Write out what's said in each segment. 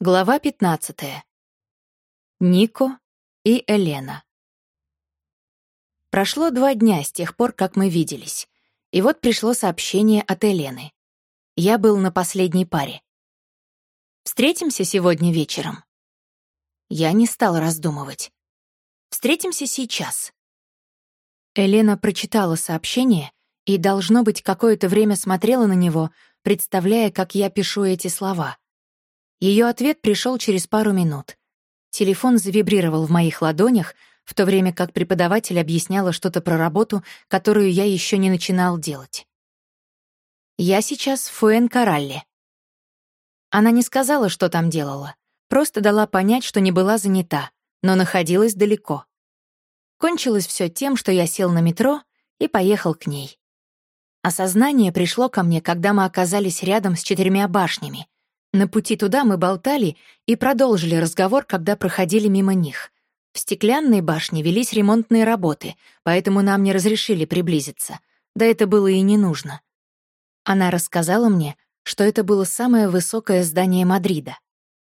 Глава 15. Нико и Елена. Прошло два дня с тех пор, как мы виделись. И вот пришло сообщение от Елены. Я был на последней паре. «Встретимся сегодня вечером?» Я не стал раздумывать. «Встретимся сейчас». Елена прочитала сообщение и, должно быть, какое-то время смотрела на него, представляя, как я пишу эти слова — ее ответ пришел через пару минут. Телефон завибрировал в моих ладонях, в то время как преподаватель объясняла что-то про работу, которую я еще не начинал делать. «Я сейчас в Фуэн-Коралле». Она не сказала, что там делала, просто дала понять, что не была занята, но находилась далеко. Кончилось все тем, что я сел на метро и поехал к ней. Осознание пришло ко мне, когда мы оказались рядом с четырьмя башнями, на пути туда мы болтали и продолжили разговор, когда проходили мимо них. В стеклянной башне велись ремонтные работы, поэтому нам не разрешили приблизиться. Да это было и не нужно. Она рассказала мне, что это было самое высокое здание Мадрида.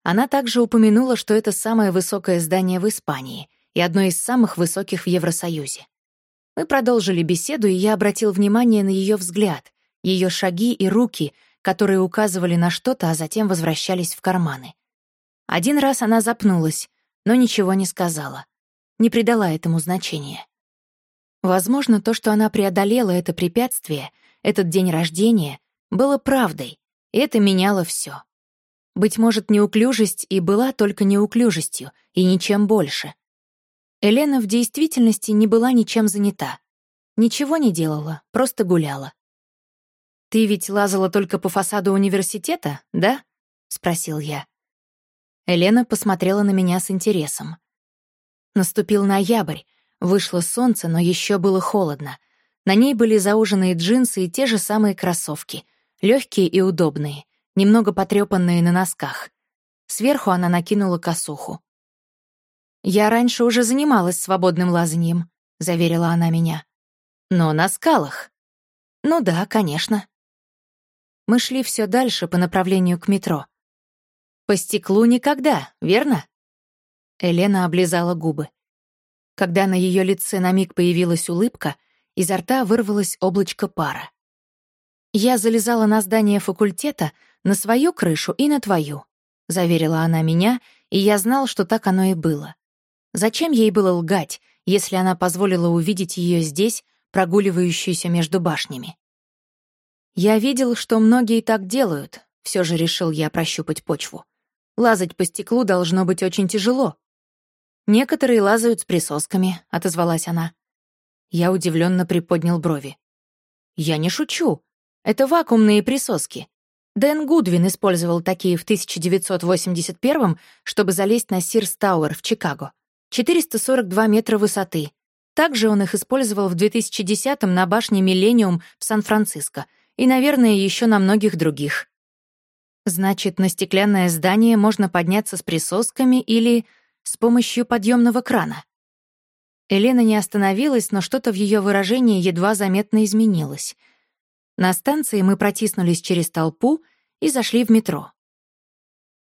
Она также упомянула, что это самое высокое здание в Испании и одно из самых высоких в Евросоюзе. Мы продолжили беседу, и я обратил внимание на ее взгляд, ее шаги и руки — которые указывали на что-то, а затем возвращались в карманы. Один раз она запнулась, но ничего не сказала. Не придала этому значения. Возможно, то, что она преодолела это препятствие, этот день рождения, было правдой, и это меняло все. Быть может, неуклюжесть и была только неуклюжестью, и ничем больше. Елена в действительности не была ничем занята. Ничего не делала, просто гуляла. «Ты ведь лазала только по фасаду университета, да?» — спросил я. Елена посмотрела на меня с интересом. Наступил ноябрь, вышло солнце, но еще было холодно. На ней были зауженные джинсы и те же самые кроссовки, легкие и удобные, немного потрепанные на носках. Сверху она накинула косуху. «Я раньше уже занималась свободным лазаньем», — заверила она меня. «Но на скалах». «Ну да, конечно». Мы шли все дальше по направлению к метро. «По стеклу никогда, верно?» Елена облизала губы. Когда на ее лице на миг появилась улыбка, изо рта вырвалось облачко пара. «Я залезала на здание факультета, на свою крышу и на твою», — заверила она меня, и я знал, что так оно и было. Зачем ей было лгать, если она позволила увидеть ее здесь, прогуливающуюся между башнями? Я видел, что многие так делают, все же решил я прощупать почву. Лазать по стеклу должно быть очень тяжело. Некоторые лазают с присосками, отозвалась она. Я удивленно приподнял брови. Я не шучу. Это вакуумные присоски. Дэн Гудвин использовал такие в 1981 чтобы залезть на Сирс Тауэр в Чикаго. 442 метра высоты. Также он их использовал в 2010 на башне Миллениум в Сан-Франциско — и, наверное, еще на многих других. Значит, на стеклянное здание можно подняться с присосками или с помощью подъемного крана. Елена не остановилась, но что-то в ее выражении едва заметно изменилось. На станции мы протиснулись через толпу и зашли в метро.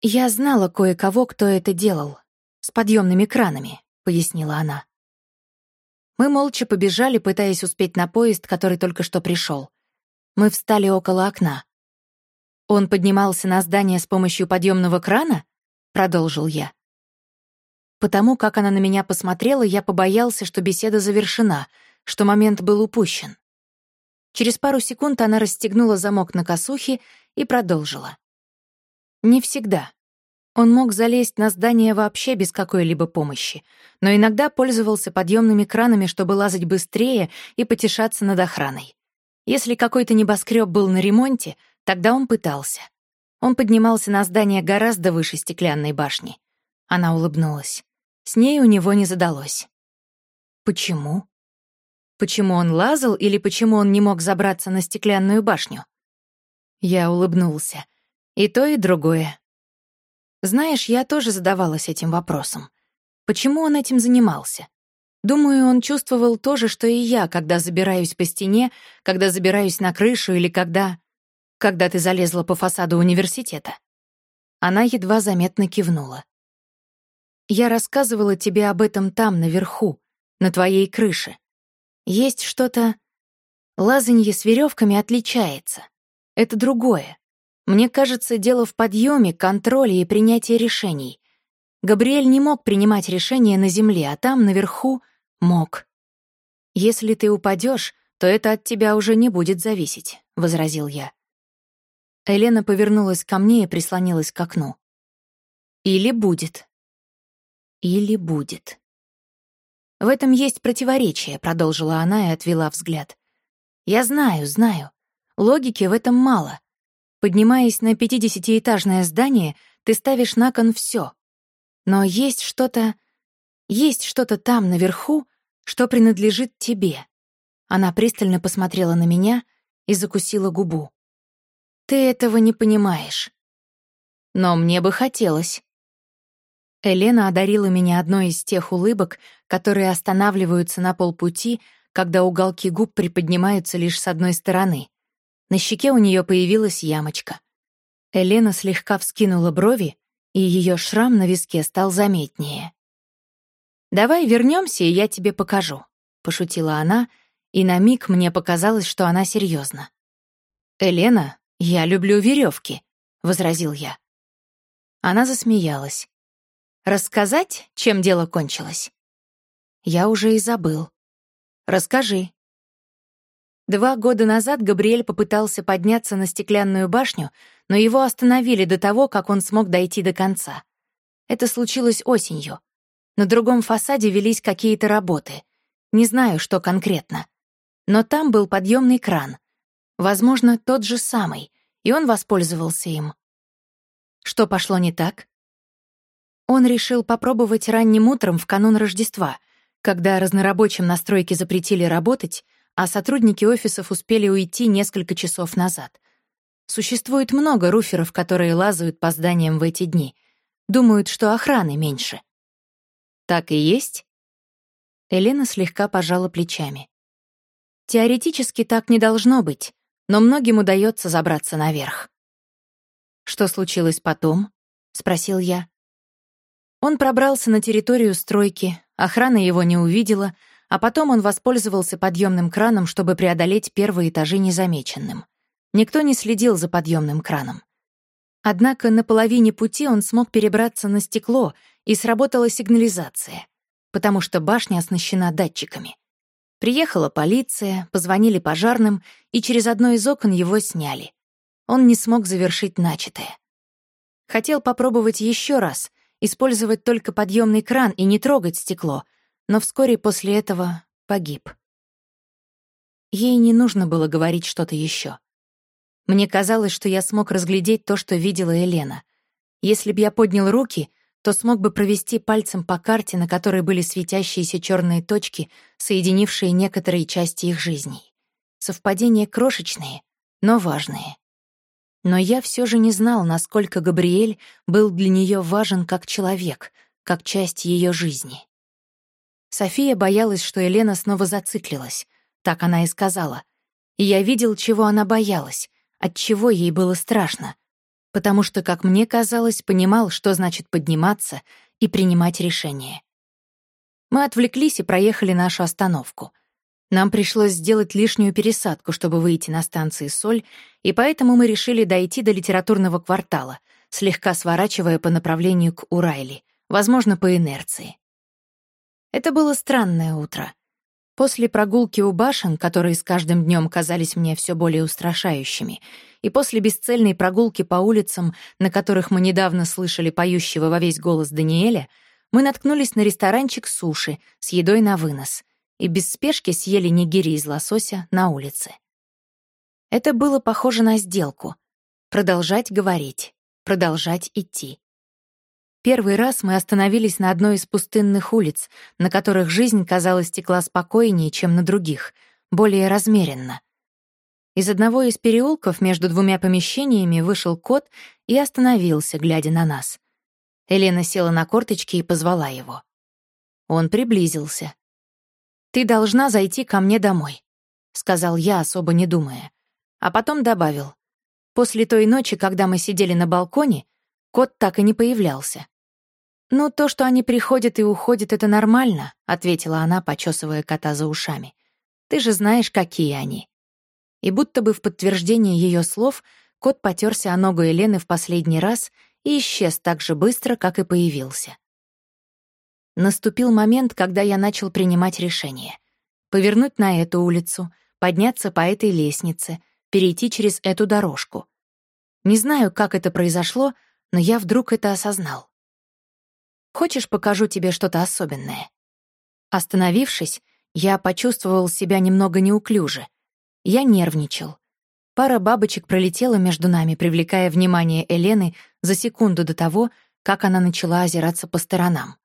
«Я знала кое-кого, кто это делал. С подъемными кранами», — пояснила она. Мы молча побежали, пытаясь успеть на поезд, который только что пришел. Мы встали около окна. «Он поднимался на здание с помощью подъемного крана?» — продолжил я. Потому как она на меня посмотрела, я побоялся, что беседа завершена, что момент был упущен. Через пару секунд она расстегнула замок на косухе и продолжила. Не всегда. Он мог залезть на здание вообще без какой-либо помощи, но иногда пользовался подъемными кранами, чтобы лазать быстрее и потешаться над охраной. Если какой-то небоскреб был на ремонте, тогда он пытался. Он поднимался на здание гораздо выше стеклянной башни. Она улыбнулась. С ней у него не задалось. Почему? Почему он лазал или почему он не мог забраться на стеклянную башню? Я улыбнулся. И то, и другое. Знаешь, я тоже задавалась этим вопросом. Почему он этим занимался? Думаю, он чувствовал то же, что и я, когда забираюсь по стене, когда забираюсь на крышу или когда... Когда ты залезла по фасаду университета. Она едва заметно кивнула. «Я рассказывала тебе об этом там, наверху, на твоей крыше. Есть что-то... Лазанье с веревками отличается. Это другое. Мне кажется, дело в подъеме, контроле и принятии решений. Габриэль не мог принимать решения на земле, а там, наверху, мог. Если ты упадешь, то это от тебя уже не будет зависеть», — возразил я. Елена повернулась ко мне и прислонилась к окну. «Или будет. Или будет». «В этом есть противоречие», — продолжила она и отвела взгляд. «Я знаю, знаю. Логики в этом мало. Поднимаясь на пятидесятиэтажное здание, ты ставишь на кон все. Но есть что-то... Есть что-то там, наверху, что принадлежит тебе». Она пристально посмотрела на меня и закусила губу. Ты этого не понимаешь. Но мне бы хотелось. Елена одарила меня одной из тех улыбок, которые останавливаются на полпути, когда уголки губ приподнимаются лишь с одной стороны. На щеке у нее появилась ямочка. Елена слегка вскинула брови, и ее шрам на виске стал заметнее. «Давай вернемся, и я тебе покажу», — пошутила она, и на миг мне показалось, что она серьезна. «Елена, «Я люблю веревки», — возразил я. Она засмеялась. «Рассказать, чем дело кончилось?» Я уже и забыл. «Расскажи». Два года назад Габриэль попытался подняться на стеклянную башню, но его остановили до того, как он смог дойти до конца. Это случилось осенью. На другом фасаде велись какие-то работы. Не знаю, что конкретно. Но там был подъемный кран. Возможно, тот же самый, и он воспользовался им. Что пошло не так? Он решил попробовать ранним утром в канун Рождества, когда разнорабочим на стройке запретили работать, а сотрудники офисов успели уйти несколько часов назад. Существует много руферов, которые лазают по зданиям в эти дни. Думают, что охраны меньше. Так и есть? Елена слегка пожала плечами. Теоретически так не должно быть но многим удается забраться наверх. «Что случилось потом?» — спросил я. Он пробрался на территорию стройки, охрана его не увидела, а потом он воспользовался подъемным краном, чтобы преодолеть первые этажи незамеченным. Никто не следил за подъемным краном. Однако на половине пути он смог перебраться на стекло, и сработала сигнализация, потому что башня оснащена датчиками. Приехала полиция, позвонили пожарным, и через одно из окон его сняли. Он не смог завершить начатое. Хотел попробовать еще раз, использовать только подъемный кран и не трогать стекло, но вскоре после этого погиб. Ей не нужно было говорить что-то еще. Мне казалось, что я смог разглядеть то, что видела Елена. Если б я поднял руки, то смог бы провести пальцем по карте, на которой были светящиеся черные точки, соединившие некоторые части их жизней. Совпадения крошечные, но важные. Но я все же не знал, насколько Габриэль был для нее важен как человек, как часть ее жизни. София боялась, что Елена снова зациклилась. Так она и сказала. И я видел, чего она боялась, от чего ей было страшно — потому что, как мне казалось, понимал, что значит подниматься и принимать решения. Мы отвлеклись и проехали нашу остановку. Нам пришлось сделать лишнюю пересадку, чтобы выйти на станции «Соль», и поэтому мы решили дойти до литературного квартала, слегка сворачивая по направлению к Урайли, возможно, по инерции. Это было странное утро. После прогулки у башен, которые с каждым днем казались мне все более устрашающими, и после бесцельной прогулки по улицам, на которых мы недавно слышали поющего во весь голос Даниэля, мы наткнулись на ресторанчик суши с едой на вынос и без спешки съели нигири из лосося на улице. Это было похоже на сделку. Продолжать говорить, продолжать идти. Первый раз мы остановились на одной из пустынных улиц, на которых жизнь, казалось, текла спокойнее, чем на других, более размеренно. Из одного из переулков между двумя помещениями вышел кот и остановился, глядя на нас. Елена села на корточки и позвала его. Он приблизился. «Ты должна зайти ко мне домой», — сказал я, особо не думая. А потом добавил. «После той ночи, когда мы сидели на балконе, Кот так и не появлялся. «Ну, то, что они приходят и уходят, это нормально», — ответила она, почесывая кота за ушами. «Ты же знаешь, какие они». И будто бы в подтверждение ее слов кот потерся о ногу Елены в последний раз и исчез так же быстро, как и появился. Наступил момент, когда я начал принимать решение. Повернуть на эту улицу, подняться по этой лестнице, перейти через эту дорожку. Не знаю, как это произошло, но я вдруг это осознал. Хочешь, покажу тебе что-то особенное?» Остановившись, я почувствовал себя немного неуклюже. Я нервничал. Пара бабочек пролетела между нами, привлекая внимание Елены за секунду до того, как она начала озираться по сторонам.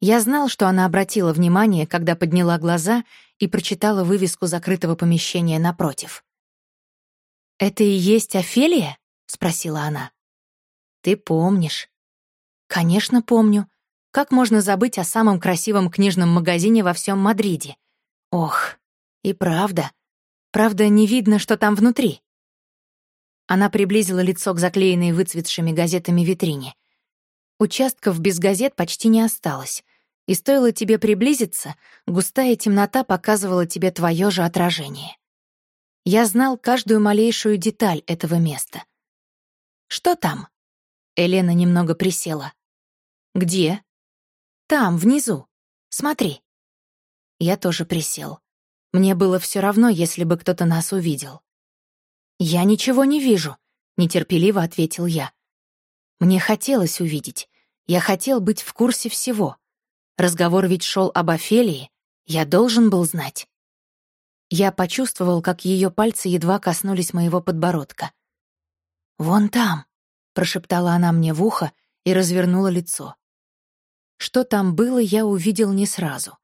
Я знал, что она обратила внимание, когда подняла глаза и прочитала вывеску закрытого помещения напротив. «Это и есть Офелия?» — спросила она. «Ты помнишь. Конечно, помню. Как можно забыть о самом красивом книжном магазине во всем Мадриде? Ох, и правда. Правда, не видно, что там внутри. Она приблизила лицо к заклеенной выцветшими газетами витрине. Участков без газет почти не осталось. И стоило тебе приблизиться, густая темнота показывала тебе твое же отражение. Я знал каждую малейшую деталь этого места. «Что там?» Елена немного присела. «Где?» «Там, внизу. Смотри». Я тоже присел. Мне было все равно, если бы кто-то нас увидел. «Я ничего не вижу», — нетерпеливо ответил я. Мне хотелось увидеть. Я хотел быть в курсе всего. Разговор ведь шел об Офелии. Я должен был знать. Я почувствовал, как ее пальцы едва коснулись моего подбородка. «Вон там», — прошептала она мне в ухо и развернула лицо. Что там было, я увидел не сразу.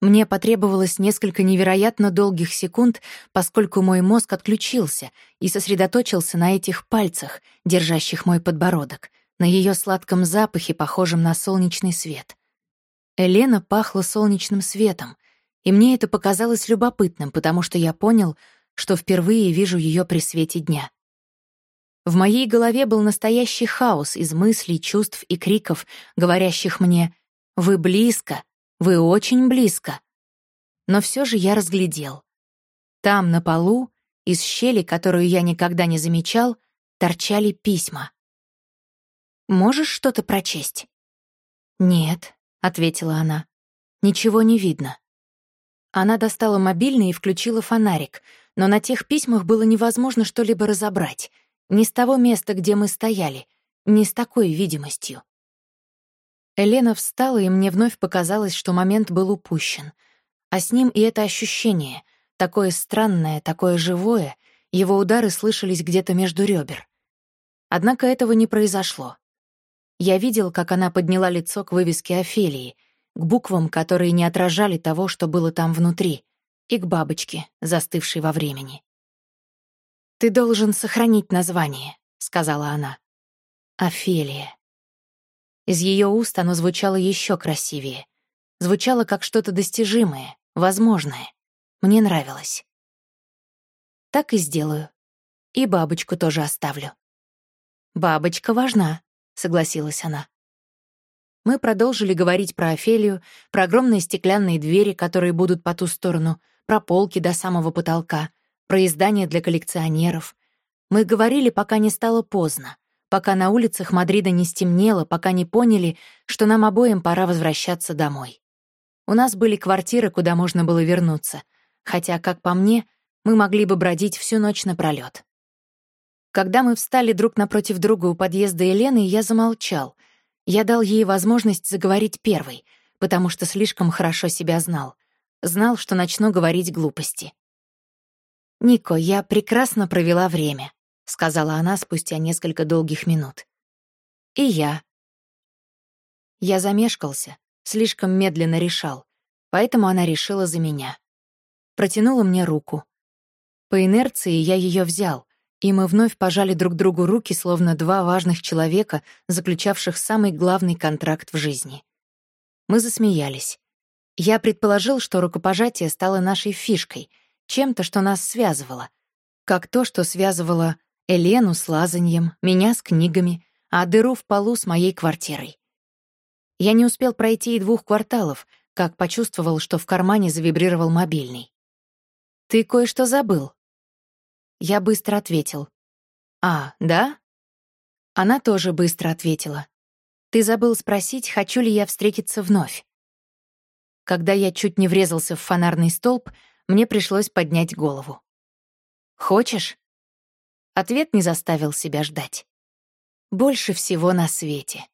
Мне потребовалось несколько невероятно долгих секунд, поскольку мой мозг отключился и сосредоточился на этих пальцах, держащих мой подбородок, на ее сладком запахе, похожем на солнечный свет. Елена пахла солнечным светом, и мне это показалось любопытным, потому что я понял, что впервые вижу ее при свете дня. В моей голове был настоящий хаос из мыслей, чувств и криков, говорящих мне «Вы близко! Вы очень близко!» Но все же я разглядел. Там, на полу, из щели, которую я никогда не замечал, торчали письма. «Можешь что-то прочесть?» «Нет», — ответила она. «Ничего не видно». Она достала мобильный и включила фонарик, но на тех письмах было невозможно что-либо разобрать — не с того места, где мы стояли, не с такой видимостью. Елена встала, и мне вновь показалось, что момент был упущен. А с ним и это ощущение, такое странное, такое живое, его удары слышались где-то между ребер. Однако этого не произошло. Я видел, как она подняла лицо к вывеске Офелии, к буквам, которые не отражали того, что было там внутри, и к бабочке, застывшей во времени. «Ты должен сохранить название», — сказала она. «Офелия». Из ее уст оно звучало еще красивее. Звучало как что-то достижимое, возможное. Мне нравилось. Так и сделаю. И бабочку тоже оставлю. «Бабочка важна», — согласилась она. Мы продолжили говорить про Офелию, про огромные стеклянные двери, которые будут по ту сторону, про полки до самого потолка, про издания для коллекционеров. Мы говорили, пока не стало поздно, пока на улицах Мадрида не стемнело, пока не поняли, что нам обоим пора возвращаться домой. У нас были квартиры, куда можно было вернуться, хотя, как по мне, мы могли бы бродить всю ночь напролёт. Когда мы встали друг напротив друга у подъезда Елены, я замолчал. Я дал ей возможность заговорить первой, потому что слишком хорошо себя знал. Знал, что начну говорить глупости. «Нико, я прекрасно провела время», — сказала она спустя несколько долгих минут. «И я». Я замешкался, слишком медленно решал, поэтому она решила за меня. Протянула мне руку. По инерции я ее взял, и мы вновь пожали друг другу руки, словно два важных человека, заключавших самый главный контракт в жизни. Мы засмеялись. Я предположил, что рукопожатие стало нашей фишкой — чем-то, что нас связывало. Как то, что связывало Элену с лазаньем, меня с книгами, а дыру в полу с моей квартирой. Я не успел пройти и двух кварталов, как почувствовал, что в кармане завибрировал мобильный. «Ты кое-что забыл?» Я быстро ответил. «А, да?» Она тоже быстро ответила. «Ты забыл спросить, хочу ли я встретиться вновь?» Когда я чуть не врезался в фонарный столб, мне пришлось поднять голову. «Хочешь?» Ответ не заставил себя ждать. «Больше всего на свете».